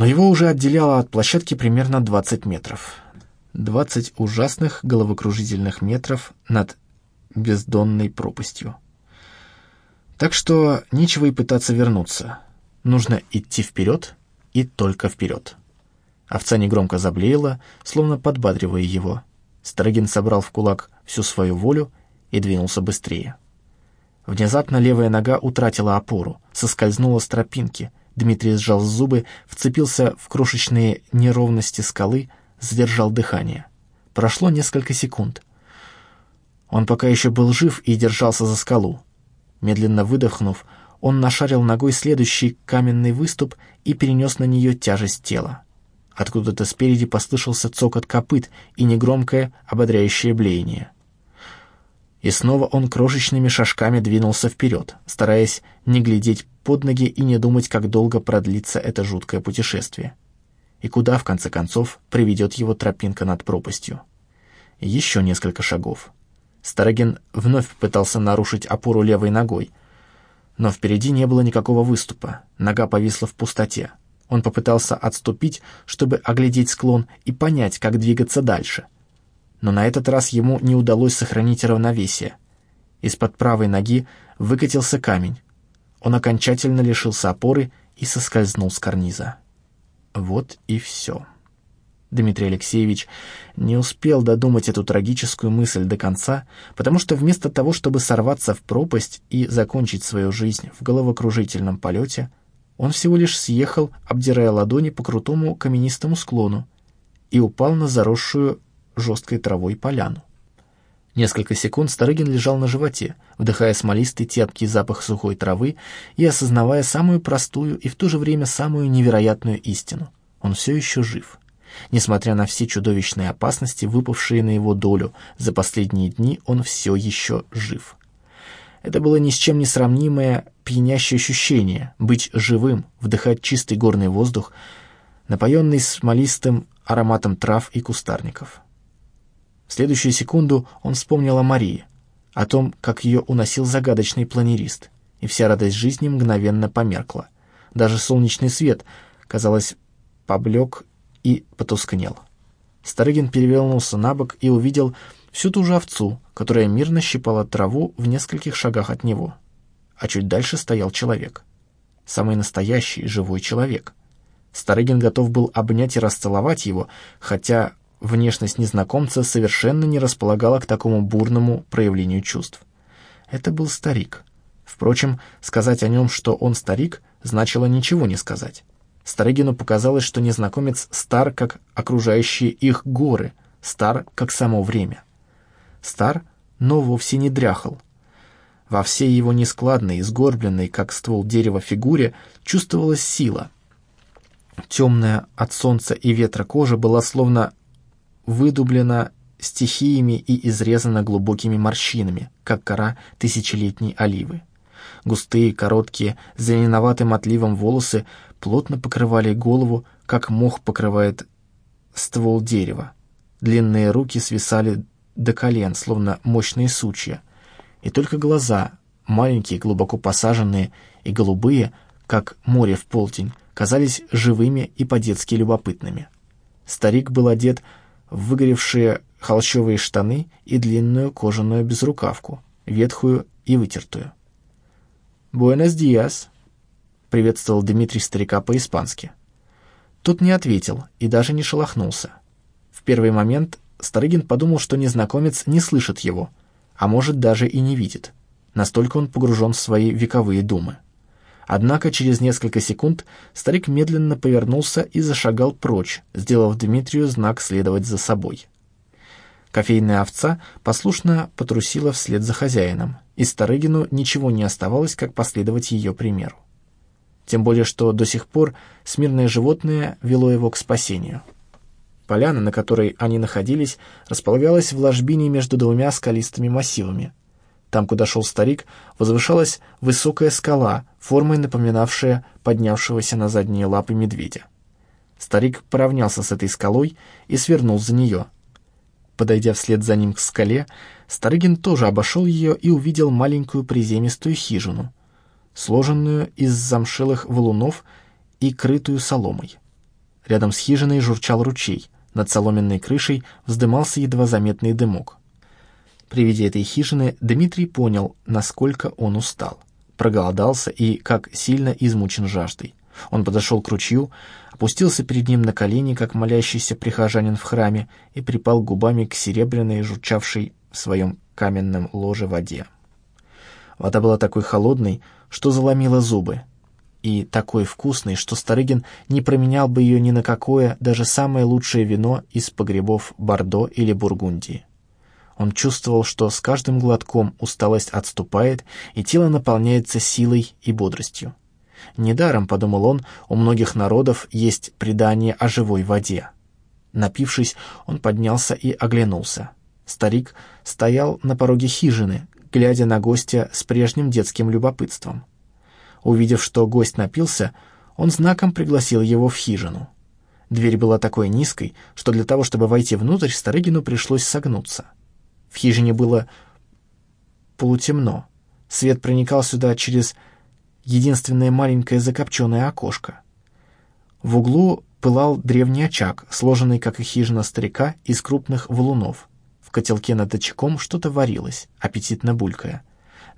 но его уже отделяло от площадки примерно 20 метров. 20 ужасных головокружительных метров над бездонной пропастью. Так что нечего и пытаться вернуться. Нужно идти вперед и только вперед. Овца негромко заблеяла, словно подбадривая его. Старогин собрал в кулак всю свою волю и двинулся быстрее. Внезапно левая нога утратила опору, соскользнула с тропинки. Дмитрий сжал зубы, вцепился в крошечные неровности скалы, задержал дыхание. Прошло несколько секунд. Он пока еще был жив и держался за скалу. Медленно выдохнув, он нашарил ногой следующий каменный выступ и перенес на нее тяжесть тела. Откуда-то спереди послышался цокот копыт и негромкое ободряющее блеяние. И снова он крошечными шажками двинулся вперед, стараясь не глядеть под ноги и не думать, как долго продлится это жуткое путешествие. И куда, в конце концов, приведет его тропинка над пропастью. Еще несколько шагов. Старогин вновь попытался нарушить опору левой ногой, но впереди не было никакого выступа, нога повисла в пустоте. Он попытался отступить, чтобы оглядеть склон и понять, как двигаться дальше. Но на этот раз ему не удалось сохранить равновесие. Из-под правой ноги выкатился камень. Он окончательно лишился опоры и соскользнул с карниза. Вот и все. Дмитрий Алексеевич не успел додумать эту трагическую мысль до конца, потому что вместо того, чтобы сорваться в пропасть и закончить свою жизнь в головокружительном полете, он всего лишь съехал, обдирая ладони по крутому каменистому склону, и упал на заросшую жесткой травой поляну. Несколько секунд Старыгин лежал на животе, вдыхая смолистый тяпкий запах сухой травы и осознавая самую простую и в то же время самую невероятную истину. Он все еще жив. Несмотря на все чудовищные опасности, выпавшие на его долю, за последние дни он все еще жив. Это было ни с чем не сравнимое пьянящее ощущение — быть живым, вдыхать чистый горный воздух, напоенный смолистым ароматом трав и кустарников. В следующую секунду он вспомнил о Марии, о том, как ее уносил загадочный планерист, и вся радость жизни мгновенно померкла. Даже солнечный свет, казалось, поблек и потускнел. Старыгин перевернулся на бок и увидел всю ту же овцу, которая мирно щипала траву в нескольких шагах от него. А чуть дальше стоял человек. Самый настоящий живой человек. Старыгин готов был обнять и расцеловать его, хотя внешность незнакомца совершенно не располагала к такому бурному проявлению чувств. Это был старик. Впрочем, сказать о нем, что он старик, значило ничего не сказать. Старыгину показалось, что незнакомец стар, как окружающие их горы, стар, как само время. Стар, но вовсе не дряхал. Во всей его нескладной, сгорбленной, как ствол дерева фигуре, чувствовалась сила. Темная от солнца и ветра кожа была словно выдублена стихиями и изрезана глубокими морщинами, как кора тысячелетней оливы. Густые, короткие, зеленоватым отливом волосы плотно покрывали голову, как мох покрывает ствол дерева. Длинные руки свисали до колен, словно мощные сучья, и только глаза, маленькие, глубоко посаженные и голубые, как море в полдень, казались живыми и по-детски любопытными. Старик был одет выгоревшие холщовые штаны и длинную кожаную безрукавку, ветхую и вытертую. «Буэнос диас», — приветствовал Дмитрий старика по-испански. Тот не ответил и даже не шелохнулся. В первый момент Старыгин подумал, что незнакомец не слышит его, а может даже и не видит. Настолько он погружен в свои вековые думы. Однако через несколько секунд старик медленно повернулся и зашагал прочь, сделав Дмитрию знак следовать за собой. Кофейная овца послушно потрусила вслед за хозяином, и Старыгину ничего не оставалось, как последовать ее примеру. Тем более, что до сих пор смирное животное вело его к спасению. Поляна, на которой они находились, располагалась в ложбине между двумя скалистыми массивами. Там, куда шел старик, возвышалась высокая скала, формой напоминавшая поднявшегося на задние лапы медведя. Старик поравнялся с этой скалой и свернул за нее — Подойдя вслед за ним к скале, Старыгин тоже обошел ее и увидел маленькую приземистую хижину, сложенную из замшелых валунов и крытую соломой. Рядом с хижиной журчал ручей. Над соломенной крышей вздымался едва заметный дымок. При виде этой хижины Дмитрий понял, насколько он устал. Проголодался и как сильно измучен жаждой. Он подошел к ручью, опустился перед ним на колени, как молящийся прихожанин в храме, и припал губами к серебряной, журчавшей в своем каменном ложе воде. Вода была такой холодной, что заломила зубы, и такой вкусной, что Старыгин не променял бы ее ни на какое, даже самое лучшее вино из погребов Бордо или Бургундии. Он чувствовал, что с каждым глотком усталость отступает, и тело наполняется силой и бодростью. Недаром, подумал он, у многих народов есть предание о живой воде. Напившись, он поднялся и оглянулся. Старик стоял на пороге хижины, глядя на гостя с прежним детским любопытством. Увидев, что гость напился, он знаком пригласил его в хижину. Дверь была такой низкой, что для того, чтобы войти внутрь, Старыгину пришлось согнуться. В хижине было полутемно. Свет проникал сюда через единственное маленькое закопченное окошко. В углу пылал древний очаг, сложенный, как и хижина старика, из крупных валунов. В котелке над очагом что-то варилось, аппетитно булькая.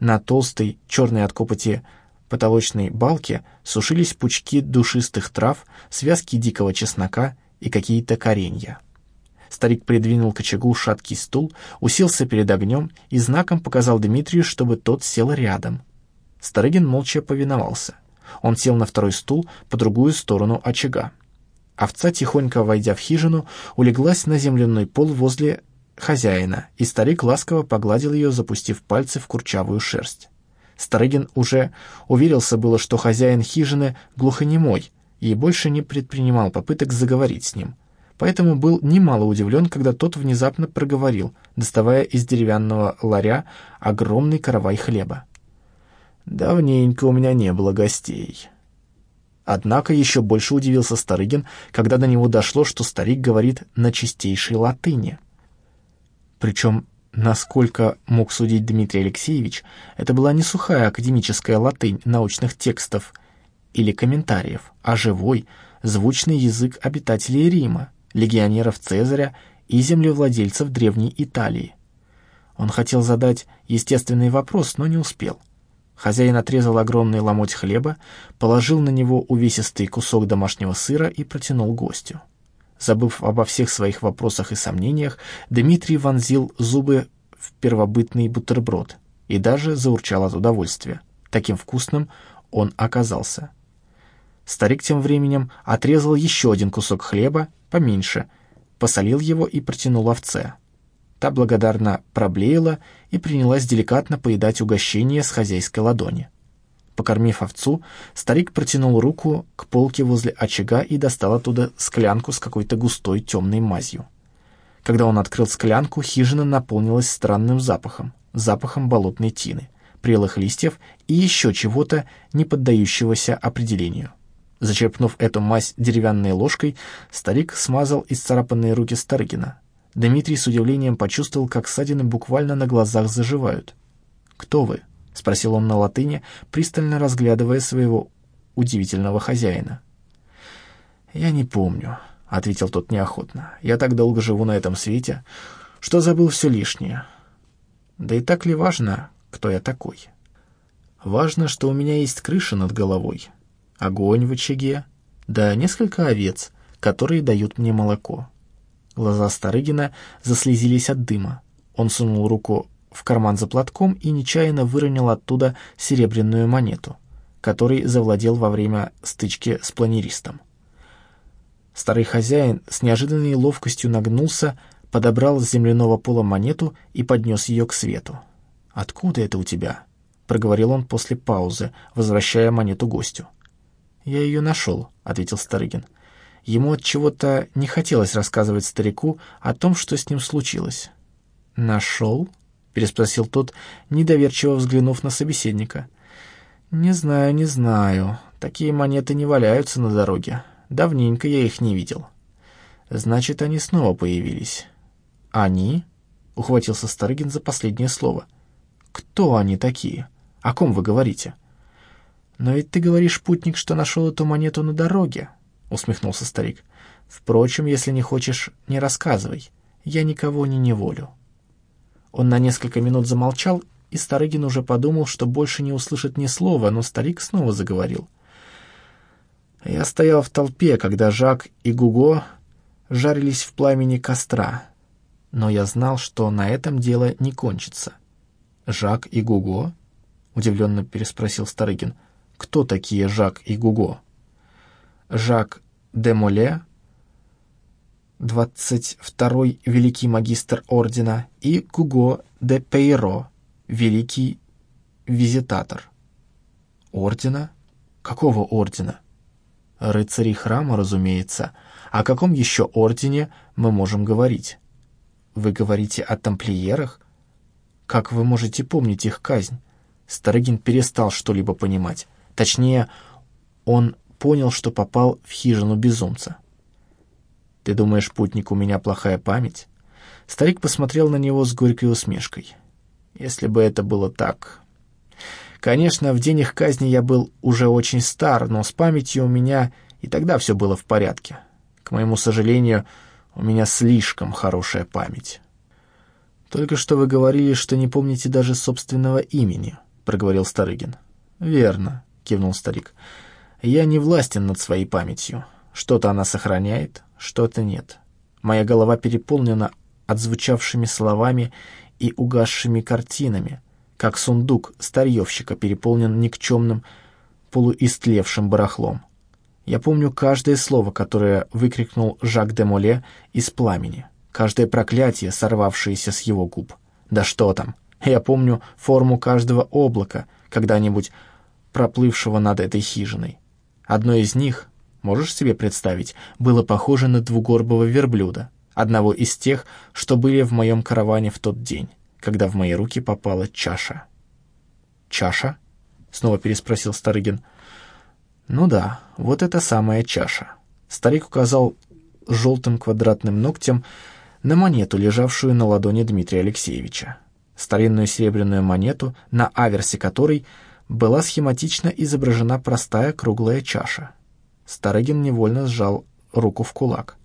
На толстой, черной от копоти потолочной балке сушились пучки душистых трав, связки дикого чеснока и какие-то коренья. Старик придвинул к очагу шаткий стул, уселся перед огнем и знаком показал Дмитрию, чтобы тот сел рядом. Старыгин молча повиновался. Он сел на второй стул по другую сторону очага. Овца, тихонько войдя в хижину, улеглась на земляной пол возле хозяина, и старик ласково погладил ее, запустив пальцы в курчавую шерсть. Старыгин уже уверился было, что хозяин хижины глухонемой и больше не предпринимал попыток заговорить с ним. Поэтому был немало удивлен, когда тот внезапно проговорил, доставая из деревянного ларя огромный каравай хлеба. «Давненько у меня не было гостей». Однако еще больше удивился Старыгин, когда до него дошло, что старик говорит на чистейшей латыни. Причем Насколько мог судить Дмитрий Алексеевич, это была не сухая академическая латынь научных текстов или комментариев, а живой, звучный язык обитателей Рима, легионеров Цезаря и землевладельцев Древней Италии. Он хотел задать естественный вопрос, но не успел. Хозяин отрезал огромный ломоть хлеба, положил на него увесистый кусок домашнего сыра и протянул гостю. Забыв обо всех своих вопросах и сомнениях, Дмитрий вонзил зубы в первобытный бутерброд и даже заурчал от удовольствия. Таким вкусным он оказался. Старик тем временем отрезал еще один кусок хлеба, поменьше, посолил его и протянул овце. Та благодарно проблеяла и принялась деликатно поедать угощение с хозяйской ладони. Покормив овцу, старик протянул руку к полке возле очага и достал оттуда склянку с какой-то густой темной мазью. Когда он открыл склянку, хижина наполнилась странным запахом, запахом болотной тины, прелых листьев и еще чего-то, не поддающегося определению. Зачерпнув эту мазь деревянной ложкой, старик смазал исцарапанные руки Старыгина. Дмитрий с удивлением почувствовал, как ссадины буквально на глазах заживают. «Кто вы?» — спросил он на латыни, пристально разглядывая своего удивительного хозяина. «Я не помню», — ответил тот неохотно. «Я так долго живу на этом свете, что забыл все лишнее. Да и так ли важно, кто я такой? Важно, что у меня есть крыша над головой, огонь в очаге, да несколько овец, которые дают мне молоко». Глаза Старыгина заслезились от дыма. Он сунул руку в карман за платком и нечаянно выронил оттуда серебряную монету, которой завладел во время стычки с планеристом. Старый хозяин с неожиданной ловкостью нагнулся, подобрал с земляного пола монету и поднес ее к свету. «Откуда это у тебя?» — проговорил он после паузы, возвращая монету гостю. «Я ее нашел», — ответил Старыгин. Ему от чего-то не хотелось рассказывать старику о том, что с ним случилось. «Нашел?» — переспросил тот, недоверчиво взглянув на собеседника. «Не знаю, не знаю. Такие монеты не валяются на дороге. Давненько я их не видел». «Значит, они снова появились». «Они?» — ухватился Старыгин за последнее слово. «Кто они такие? О ком вы говорите?» «Но ведь ты говоришь, путник, что нашел эту монету на дороге», — усмехнулся старик. «Впрочем, если не хочешь, не рассказывай. Я никого не неволю». Он на несколько минут замолчал, и Старыгин уже подумал, что больше не услышит ни слова, но старик снова заговорил. «Я стоял в толпе, когда Жак и Гуго жарились в пламени костра, но я знал, что на этом дело не кончится». «Жак и Гуго?» — удивленно переспросил Старыгин. «Кто такие Жак и Гуго?» «Жак де Моле, двадцать второй великий магистр ордена, и Гуго де Пейро, великий визитатор». «Ордена? Какого ордена?» «Рыцари храма, разумеется. О каком еще ордене мы можем говорить?» «Вы говорите о тамплиерах? Как вы можете помнить их казнь?» Старыгин перестал что-либо понимать. Точнее, он понял, что попал в хижину безумца. «Ты думаешь, путник, у меня плохая память?» Старик посмотрел на него с горькой усмешкой. «Если бы это было так...» Конечно, в день их казни я был уже очень стар, но с памятью у меня и тогда все было в порядке. К моему сожалению, у меня слишком хорошая память. Только что вы говорили, что не помните даже собственного имени. — проговорил Старыгин. «Верно», — кивнул старик. «Я не властен над своей памятью. Что-то она сохраняет, что-то нет. Моя голова переполнена отзвучавшими словами и угасшими картинами, как сундук старьевщика переполнен никчемным полуистлевшим барахлом. Я помню каждое слово, которое выкрикнул Жак де Моле из пламени, каждое проклятие, сорвавшееся с его губ. Да что там, я помню форму каждого облака, когда-нибудь проплывшего над этой хижиной. Одно из них, можешь себе представить, было похоже на двугорбого верблюда, одного из тех, что были в моем караване в тот день, когда в мои руки попала чаша. «Чаша?» — снова переспросил Старыгин. «Ну да, вот эта самая чаша». Старик указал желтым квадратным ногтем на монету, лежавшую на ладони Дмитрия Алексеевича старинную серебряную монету, на аверсе которой была схематично изображена простая круглая чаша. Старыгин невольно сжал руку в кулак.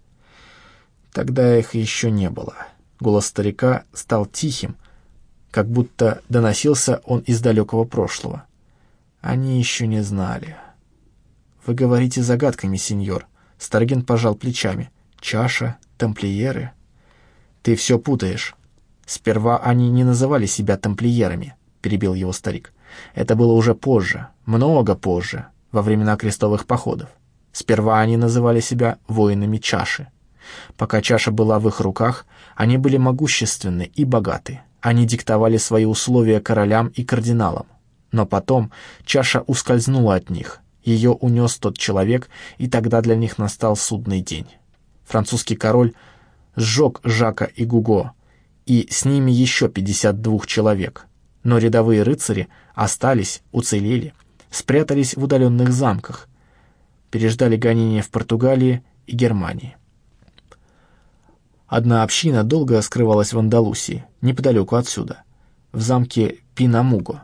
Тогда их еще не было. Голос старика стал тихим, как будто доносился он из далекого прошлого. Они еще не знали. «Вы говорите загадками, сеньор». Старыгин пожал плечами. «Чаша, тамплиеры». «Ты все путаешь. «Сперва они не называли себя тамплиерами», — перебил его старик. «Это было уже позже, много позже, во времена крестовых походов. Сперва они называли себя воинами чаши. Пока чаша была в их руках, они были могущественны и богаты. Они диктовали свои условия королям и кардиналам. Но потом чаша ускользнула от них, ее унес тот человек, и тогда для них настал судный день. Французский король сжег Жака и Гуго, и с ними еще 52 человек. Но рядовые рыцари остались, уцелели, спрятались в удаленных замках, переждали гонения в Португалии и Германии. Одна община долго скрывалась в Андалусии, неподалеку отсюда, в замке Пинамуго.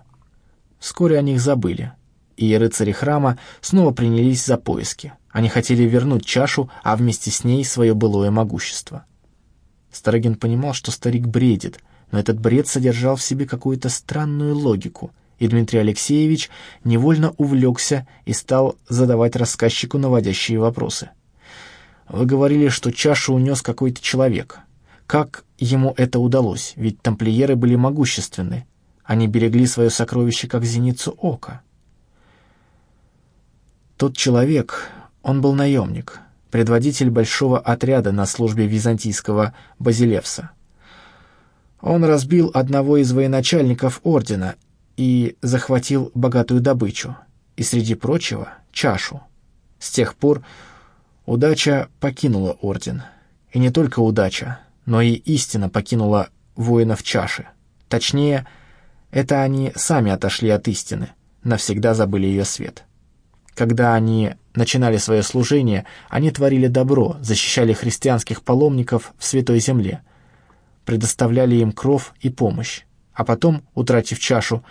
Вскоре о них забыли, и рыцари храма снова принялись за поиски. Они хотели вернуть чашу, а вместе с ней свое былое могущество. Старогин понимал, что старик бредит, но этот бред содержал в себе какую-то странную логику, и Дмитрий Алексеевич невольно увлекся и стал задавать рассказчику наводящие вопросы. «Вы говорили, что чашу унес какой-то человек. Как ему это удалось? Ведь тамплиеры были могущественны. Они берегли свое сокровище как зеницу ока». Тот человек, он был наемник, предводитель большого отряда на службе византийского Базилевса. Он разбил одного из военачальников ордена и захватил богатую добычу, и, среди прочего, чашу. С тех пор удача покинула орден. И не только удача, но и истина покинула воинов чаши. Точнее, это они сами отошли от истины, навсегда забыли ее свет. Когда они начинали свое служение, они творили добро, защищали христианских паломников в Святой Земле, предоставляли им кров и помощь. А потом, утратив чашу,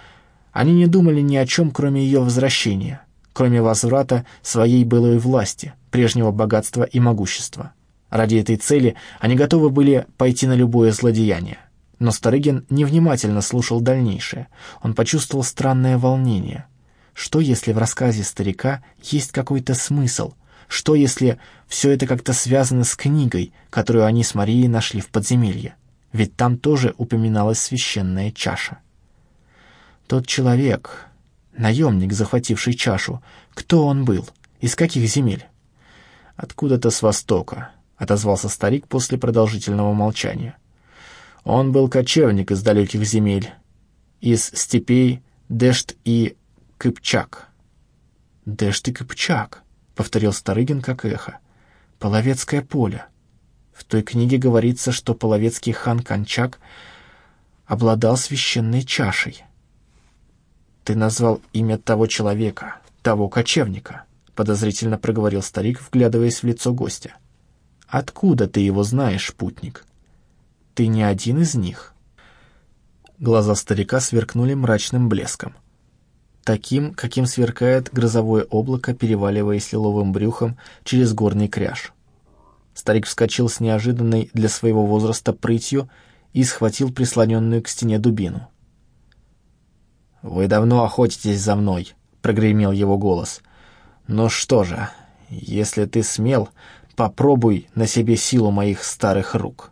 они не думали ни о чем, кроме ее возвращения. кроме возврата своей былой власти, прежнего богатства и могущества. Ради этой цели они готовы были пойти на любое злодеяние. Но Старыгин невнимательно слушал дальнейшее. Он почувствовал странное волнение. Что, если в рассказе старика есть какой-то смысл? Что, если все это как-то связано с книгой, которую они с Марией нашли в подземелье? Ведь там тоже упоминалась священная чаша. Тот человек, наемник, захвативший чашу, кто он был? Из каких земель? Откуда-то с востока, отозвался старик после продолжительного молчания. Он был кочевник из далеких земель, из степей Дешт и Кыпчак. Дешт и Кыпчак, повторил Старыгин как эхо. Половецкое поле. В той книге говорится, что половецкий хан Кончак обладал священной чашей. «Ты назвал имя того человека, того кочевника», — подозрительно проговорил старик, вглядываясь в лицо гостя. «Откуда ты его знаешь, путник? Ты не один из них?» Глаза старика сверкнули мрачным блеском. Таким, каким сверкает грозовое облако, переваливаясь лиловым брюхом через горный кряж. Старик вскочил с неожиданной для своего возраста прытью и схватил прислоненную к стене дубину. «Вы давно охотитесь за мной», — прогремел его голос. «Ну что же, если ты смел, попробуй на себе силу моих старых рук».